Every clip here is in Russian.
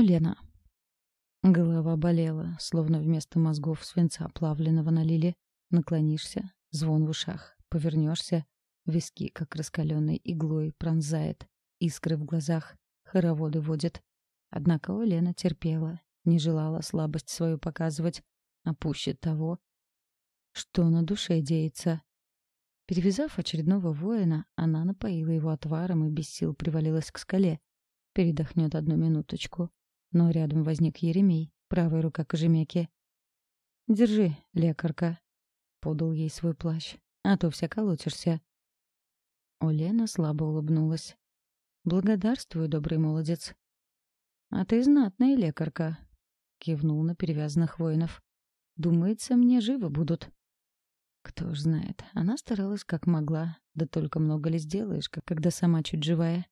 Олена. Голова болела, словно вместо мозгов свинца плавленного налили. Наклонишься, звон в ушах, повернешься, виски, как раскаленной иглой, пронзает, искры в глазах, хороводы водят. Однако Олена терпела, не желала слабость свою показывать, а пуще того, что на душе деется. Перевязав очередного воина, она напоила его отваром и без сил привалилась к скале. Передохнет одну минуточку. Но рядом возник Еремей, правая рука Кожемяки. «Держи, лекарка», — подал ей свой плащ, — «а то вся колотишься». Олена слабо улыбнулась. «Благодарствую, добрый молодец». «А ты знатная лекарка», — кивнул на перевязанных воинов. «Думается, мне живы будут». Кто ж знает, она старалась как могла, да только много ли сделаешь, как когда сама чуть живая.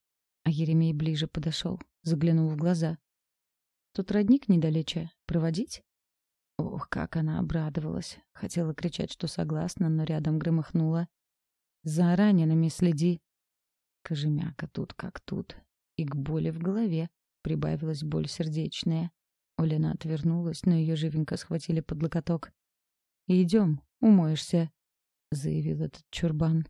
А Еремей ближе подошел, заглянул в глаза. Тут родник недалече. Проводить? Ох, как она обрадовалась. Хотела кричать, что согласна, но рядом громыхнула. «За ранеными следи!» Кожемяка тут как тут. И к боли в голове прибавилась боль сердечная. Олена отвернулась, но ее живенько схватили под локоток. «Идем, умоешься», — заявил этот чурбан.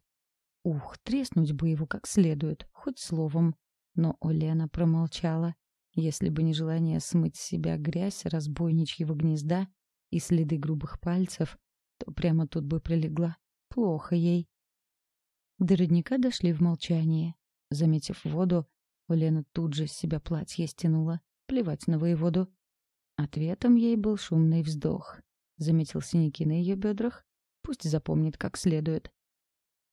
Ух, треснуть бы его как следует, хоть словом. Но Олена промолчала. Если бы не желание смыть с себя грязь разбойничьего гнезда и следы грубых пальцев, то прямо тут бы прилегла. Плохо ей. До родника дошли в молчании. Заметив воду, Олена тут же с себя платье стянула. Плевать на воеводу. Ответом ей был шумный вздох. Заметил синяки на ее бедрах. Пусть запомнит как следует.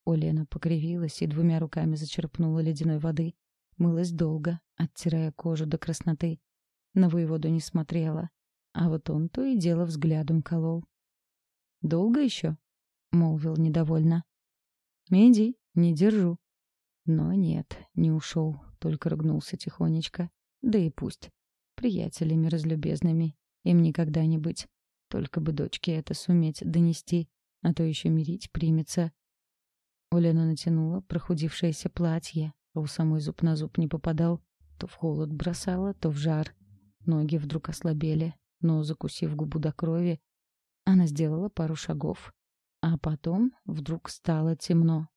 Олена покривилась и двумя руками зачерпнула ледяной воды. Мылась долго, оттирая кожу до красноты. На воеводу не смотрела, а вот он то и дело взглядом колол. «Долго еще?» — молвил недовольно. «Меди, не держу». Но нет, не ушел, только ругнулся тихонечко. Да и пусть. Приятелями разлюбезными. Им никогда не быть. Только бы дочке это суметь донести, а то еще мирить примется. Олена натянула прохудившееся платье, а у самой зуб на зуб не попадал. То в холод бросала, то в жар. Ноги вдруг ослабели, но, закусив губу до крови, она сделала пару шагов. А потом вдруг стало темно.